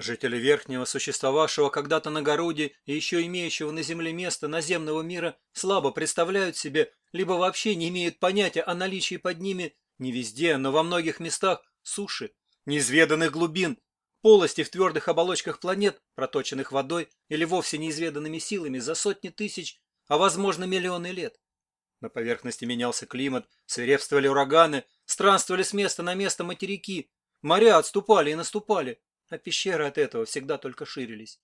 Жители Верхнего, существовавшего когда-то на Городе и еще имеющего на земле место наземного мира, слабо представляют себе, либо вообще не имеют понятия о наличии под ними не везде, но во многих местах суши, неизведанных глубин, полости в твердых оболочках планет, проточенных водой или вовсе неизведанными силами за сотни тысяч, а возможно миллионы лет. На поверхности менялся климат, свирепствовали ураганы, странствовали с места на место материки, моря отступали и наступали, а пещеры от этого всегда только ширились.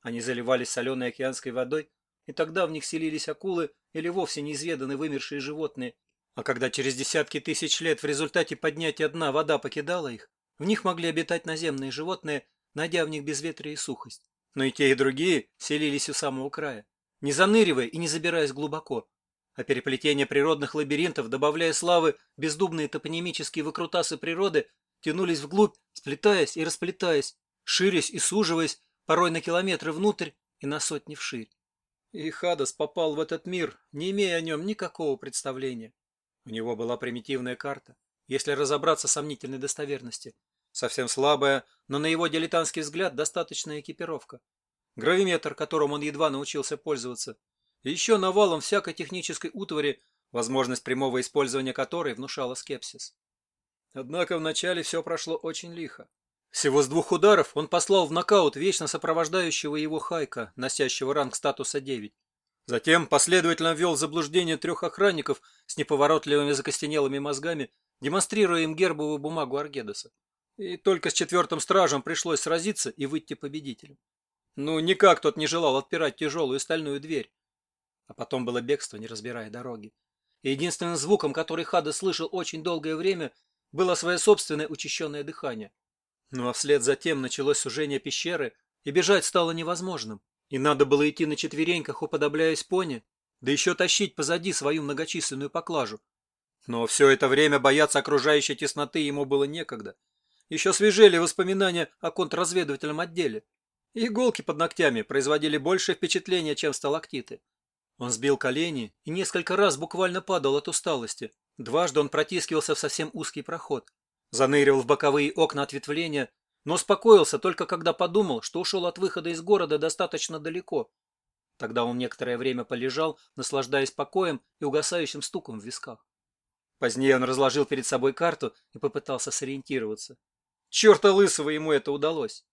Они заливались соленой океанской водой, и тогда в них селились акулы или вовсе неизведанные вымершие животные. А когда через десятки тысяч лет в результате поднятия дна вода покидала их, в них могли обитать наземные животные, найдя в них безветрие и сухость. Но и те, и другие селились у самого края, не заныривая и не забираясь глубоко. А переплетение природных лабиринтов, добавляя славы бездумные топонимические выкрутасы природы, тянулись вглубь, сплетаясь и расплетаясь, ширясь и суживаясь, порой на километры внутрь и на сотни вширь. И Хадас попал в этот мир, не имея о нем никакого представления. У него была примитивная карта, если разобраться сомнительной достоверности. Совсем слабая, но на его дилетантский взгляд достаточная экипировка. Гравиметр, которым он едва научился пользоваться. И еще навалом всякой технической утвари, возможность прямого использования которой внушала скепсис. Однако вначале все прошло очень лихо. Всего с двух ударов он послал в нокаут вечно сопровождающего его Хайка, носящего ранг статуса 9. Затем последовательно ввел в заблуждение трех охранников с неповоротливыми закостенелыми мозгами, демонстрируя им гербовую бумагу Аргедоса. И только с четвертым стражем пришлось сразиться и выйти победителем. Ну, никак тот не желал отпирать тяжелую стальную дверь. А потом было бегство, не разбирая дороги. И единственным звуком, который Хада слышал очень долгое время, было свое собственное учащенное дыхание. Ну а вслед за тем началось сужение пещеры, и бежать стало невозможным. И надо было идти на четвереньках, уподобляясь пони, да еще тащить позади свою многочисленную поклажу. Но все это время бояться окружающей тесноты ему было некогда. Еще свежели воспоминания о контрразведывательном отделе. Иголки под ногтями производили большее впечатление, чем сталактиты. Он сбил колени и несколько раз буквально падал от усталости, Дважды он протискивался в совсем узкий проход, заныривал в боковые окна ответвления, но успокоился только когда подумал, что ушел от выхода из города достаточно далеко. Тогда он некоторое время полежал, наслаждаясь покоем и угасающим стуком в висках. Позднее он разложил перед собой карту и попытался сориентироваться. Черта лысого ему это удалось.